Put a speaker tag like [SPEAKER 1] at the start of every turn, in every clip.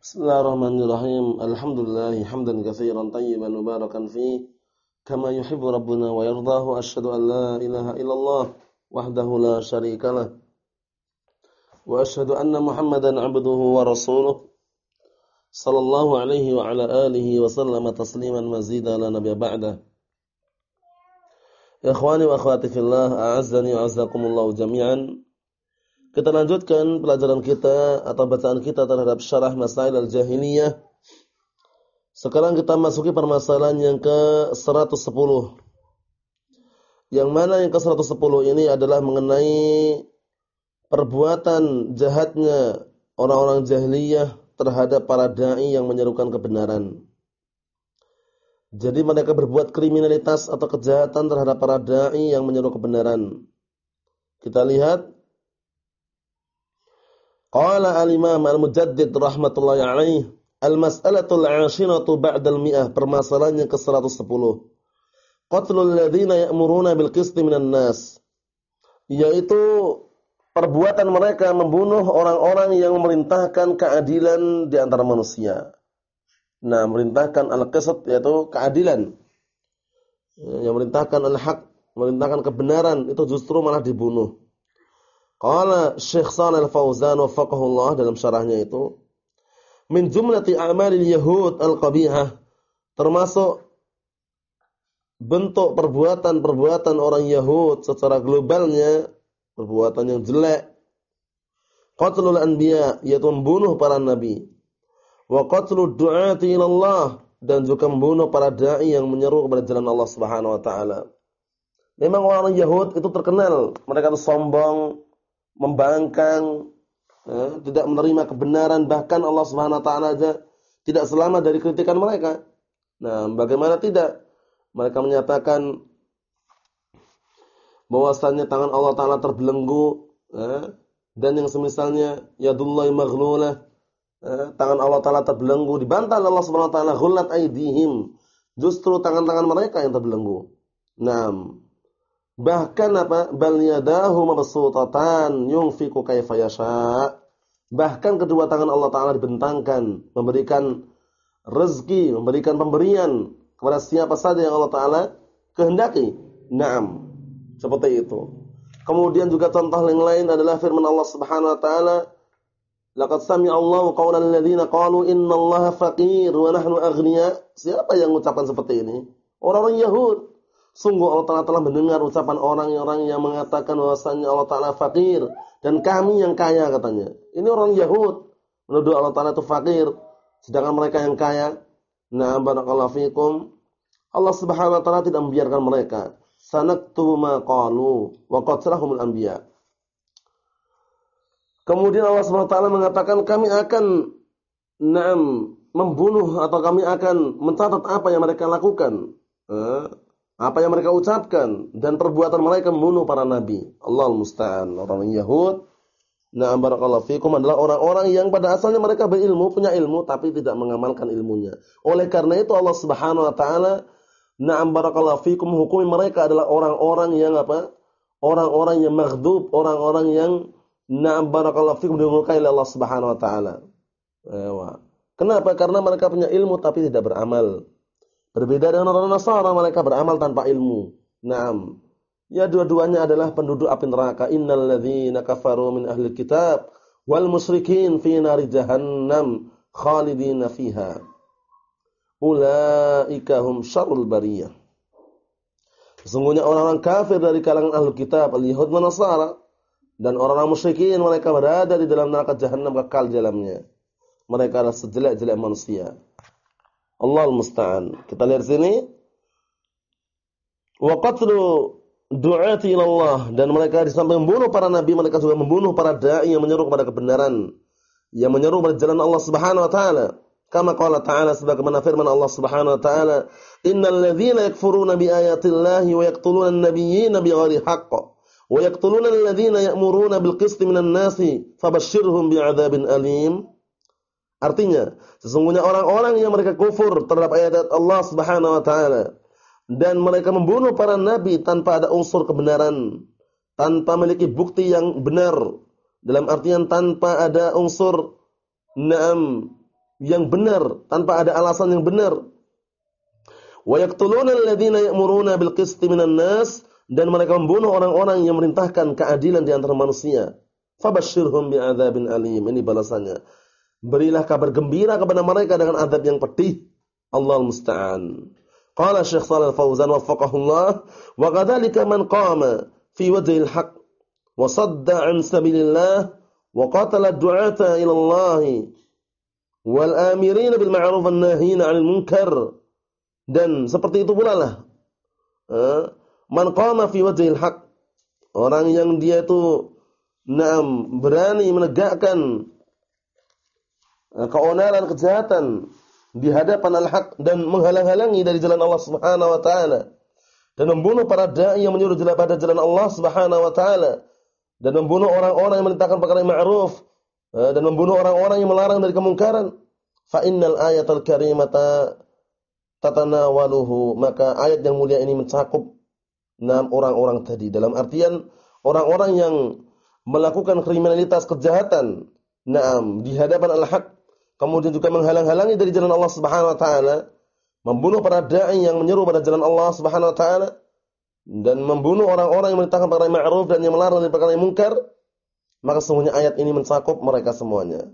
[SPEAKER 1] Bismillahirrahmanirrahim. Alhamdulillah hamdan katsiran tayyiban mubarakan fi kama yuhibbu rabbuna wa yardahu asyhadu an la ilaha illallah wahdahu la syarikalah wa asyhadu anna Muhammadan 'abduhu wa rasuluh sallallahu alaihi wa ala alihi wa sallama tasliman mazida la nabiyya ba'da. Ikhwani wa akhwati fillah, a'azzani wa azzakumullah jami'an. Kita lanjutkan pelajaran kita atau bacaan kita terhadap syarah Masail al-Jahiliyah. Sekarang kita masuki permasalahan yang ke-110. Yang mana yang ke-110 ini adalah mengenai perbuatan jahatnya orang-orang jahiliyah terhadap para dai yang menyerukan kebenaran. Jadi mereka berbuat kriminalitas atau kejahatan terhadap para dai yang menyeru kebenaran. Kita lihat Qala al-Imam Al-Mujaddid rahmatullahi alaih, al-mas'alatul 'ashiratu ba'dal mi'ah, permasalahan yang ke-110. Qatlul ladzina ya'muruna bil qisti minan nas. Yaitu perbuatan mereka membunuh orang-orang yang memerintahkan keadilan di antara manusia. Nah, memerintahkan al-qist yaitu keadilan. Yang memerintahkan al-haq, memerintahkan kebenaran itu justru malah dibunuh. Qala Syekh Shalal Fauzan wafaqahullah dalam syarahnya itu min jumlati a'malil yahud al-qabihah termasuk bentuk perbuatan-perbuatan orang Yahud secara globalnya perbuatan yang jelek. Qatlul anbiya yaitu membunuh para nabi. Wa qatlud du'ati ila Allah dan juga membunuh para dai yang menyeru kepada jalan Allah Subhanahu wa taala. Memang orang Yahud itu terkenal. Mereka itu sombong, membangkang, eh, tidak menerima kebenaran, bahkan Allah Subhanahu wa taala tidak selamat dari kritikan mereka. Nah, bagaimana tidak? Mereka menyatakan bahwasannya tangan Allah taala terbelenggu, eh, dan yang semisalnya yadullahi maghlulah, eh, tangan Allah taala terbelenggu, dibantah Allah Subhanahu wa taala aydihim. Justru tangan-tangan mereka yang terbelenggu. Naam. Bahkan apa? Bal yadahu mabsutatan yunfiqu kaifa yasha. Bahkan kedua tangan Allah taala dibentangkan, memberikan rezeki, memberikan pemberian kepada siapa saja yang Allah taala kehendaki. Naam. Seperti itu. Kemudian juga contoh yang lain adalah firman Allah Subhanahu wa taala, "Laqad sami'a Allahu qawlan alladziina qalu innallaha faqir wa nahnu aghnia." Siapa yang mengucapkan seperti ini? Orang-orang Yahud Sungguh Allah Ta'ala telah mendengar ucapan orang-orang yang mengatakan bahwasannya Allah Ta'ala fakir. Dan kami yang kaya katanya. Ini orang Yahud. Menuduh Allah Ta'ala itu fakir. Sedangkan mereka yang kaya. Nah, barakallahu fikum. Allah Subhanahu wa taala tidak membiarkan mereka. Sanaktu ma qalu wa qatrahumul anbiya. Kemudian Allah Subhanahu wa taala mengatakan kami akan na'am membunuh atau kami akan mencatat apa yang mereka lakukan. Eh, apa yang mereka ucapkan dan perbuatan mereka membunuh para nabi. Allah musta'an. Orang Yahud Nah, barakallahu fikum adalah orang-orang yang pada asalnya mereka berilmu, punya ilmu tapi tidak mengamalkan ilmunya. Oleh karena itu Allah Subhanahu wa taala na'am barakallahu fikum hukumi mereka adalah orang-orang yang apa? Orang-orang yang maghdub, orang-orang yang na'am barakallahu fikum dimurkai oleh Allah Subhanahu wa taala. Kenapa? Karena mereka punya ilmu tapi tidak beramal. Berbeda dengan orang Nasara, mereka beramal tanpa ilmu. Naam. Ya dua-duanya adalah penduduk api neraka. Innal ladzina kafaru min ahli kitab wal musyrikin fi nari jahannam khalidina fiha. Ulaika hum syarrul bariyah. Sesungguhnya orang-orang kafir dari kalangan ahli kitab, al-Yahud dan Nasara dan orang-orang musyrikin mereka berada di dalam neraka jahanam kekal di dalamnya. Mereka adalah sejelek-jelek manusia. Allah musta'an. Kita lihat sini. Wa qatlu du'ati ila Allah dan mereka di samping membunuh para nabi, mereka juga membunuh para dai yang menyeru kepada kebenaran, yang menyeru pada jalan Allah Subhanahu wa taala. Kama qala ta'ala sebagaimana firman Allah Subhanahu wa taala, "Innal ladzina yakfuruna bi ayatillahi wa yaqtuluna an-nabiyyina bighairi haqq wa yaqtuluna alladhina ya'muruna bil qisti minan nasi fabashshirhum bi'adzabin alim." Artinya, sesungguhnya orang-orang yang mereka kufur terhadap ayat Allah Subhanahu wa taala dan mereka membunuh para nabi tanpa ada unsur kebenaran, tanpa memiliki bukti yang benar, dalam artian tanpa ada unsur na'am yang benar tanpa ada alasan yang benar. Wa yaqtuluna alladziina bil qisti minan nas dan mereka membunuh orang-orang yang merintahkan keadilan di antara manusia. Fabashshirhum bi'adzabin alim. Ini balasannya. Berilah kabar gembira kepada mereka dengan azab yang pedih. Allah musta'an. Qala Syekh Shalal Fauzan waffaqahullah wa kadzalika man qama fi wajhil haqq wa sadda an sabilillah wa qatala du'ata ila Allah wal amirin bil ma'ruf wan nahyin 'anil munkar dan seperti itu pula lah man qama fi wajhil haqq orang yang dia itu nam berani menegakkan keonaran kejahatan di hadapan al-haq dan menghalang-halangi dari jalan Allah Subhanahu wa taala. Dan membunuh para dai yang menyuruh jalan pada jalan Allah Subhanahu wa taala. Dan membunuh orang-orang yang menentangkan perkara yang ma'ruf. Eh, dan membunuh orang-orang yang melarang dari kemungkaran. Fa innal ayatal karimata tatanawaluhu. Maka ayat yang mulia ini mencakup enam orang-orang tadi. Dalam artian orang-orang yang melakukan kriminalitas kejahatan. Naam di hadapan al-haq kemudian juga menghalang-halangi dari jalan Allah Subhanahu wa taala, membunuh para dai yang menyeru pada jalan Allah Subhanahu wa taala dan membunuh orang-orang yang merintahkan perkara ma'ruf dan yang melarang dari perkara yang mungkar, maka sesungguhnya ayat ini mencakup mereka semuanya.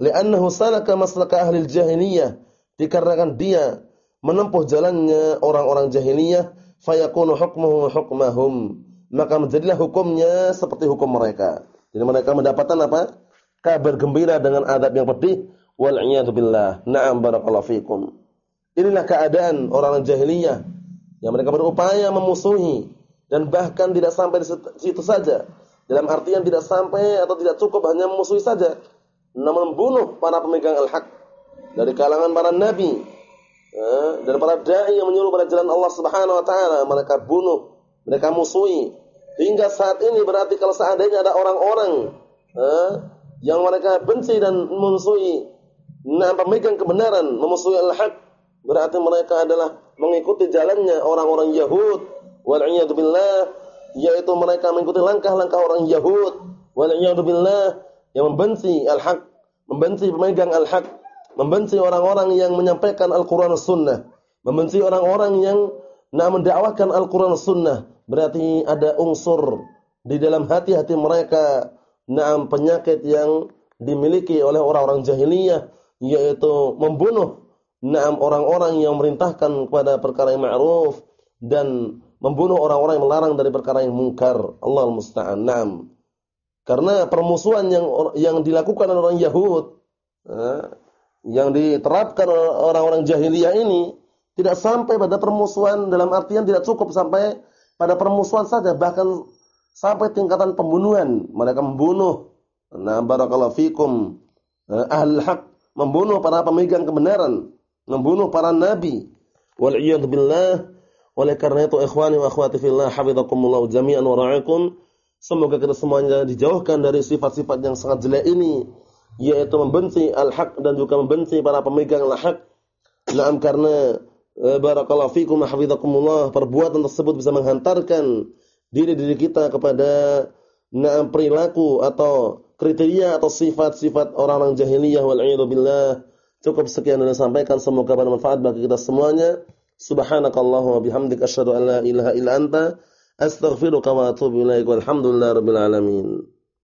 [SPEAKER 1] Li'annahu salaka maslaka ahli jahiliyah, dikarenakan dia menempuh jalannya orang-orang jahiliyah, fayakunu hukmuhu hukmahum. Maka menjadilah hukumnya seperti hukum mereka. Jadi mereka mendapatkan apa? Kabar gembira dengan adab yang pedih Wal billah. Na'am barakallahu fikum. Inilah keadaan orang jahiliyah yang mereka berupaya memusuhi dan bahkan tidak sampai di situ saja. Dalam artian tidak sampai atau tidak cukup hanya memusuhi saja, namun membunuh para pemegang al-haq dari kalangan para nabi eh, dan para dai yang menyuruh pada jalan Allah Subhanahu wa taala, mereka bunuh, mereka musuhi. Hingga saat ini berarti kalau seandainya ada orang-orang eh, yang mereka benci dan memusuhi Nah, pemegang kebenaran, memusuhi al-haq, berarti mereka adalah mengikuti jalannya orang-orang Yahud. Wal billah, yaitu mereka mengikuti langkah-langkah orang Yahud. Wal billah, yang membenci al-haq, membenci pemegang al-haq, membenci orang-orang yang menyampaikan Al-Qur'an Sunnah, membenci orang-orang yang nak mendakwakan Al-Qur'an Sunnah. Berarti ada unsur di dalam hati-hati mereka, naam penyakit yang dimiliki oleh orang-orang jahiliyah yaitu membunuh enam orang-orang yang merintahkan kepada perkara yang ma'ruf dan membunuh orang-orang yang melarang dari perkara yang mungkar. Allah musta'an. Naam. Karena permusuhan yang yang dilakukan oleh orang Yahud yang diterapkan oleh orang-orang jahiliyah ini tidak sampai pada permusuhan dalam artian tidak cukup sampai pada permusuhan saja bahkan sampai tingkatan pembunuhan mereka membunuh nah barakallahu fikum eh, ahli haq membunuh para pemegang kebenaran, membunuh para nabi. Wal billah. Oleh karena itu ikhwani wa akhwati fillah hafizakumullah jami'an wa ra'akum. Semoga kita semuanya dijauhkan dari sifat-sifat yang sangat jelek ini, yaitu membenci al-haq dan juga membenci para pemegang al-haq. Naam karena e, barakallahu fikum hafizakumullah perbuatan tersebut bisa menghantarkan diri-diri kita kepada naam perilaku atau kriteria atau sifat-sifat orang-orang jahiliyah wal billah. Cukup sekian yang sampaikan semoga bermanfaat bagi kita semuanya. Subhanakallahumma bihamdika asyhadu an la ilaha illa anta astaghfiruka wa atubu ilaik. Walhamdulillahirabbil alamin.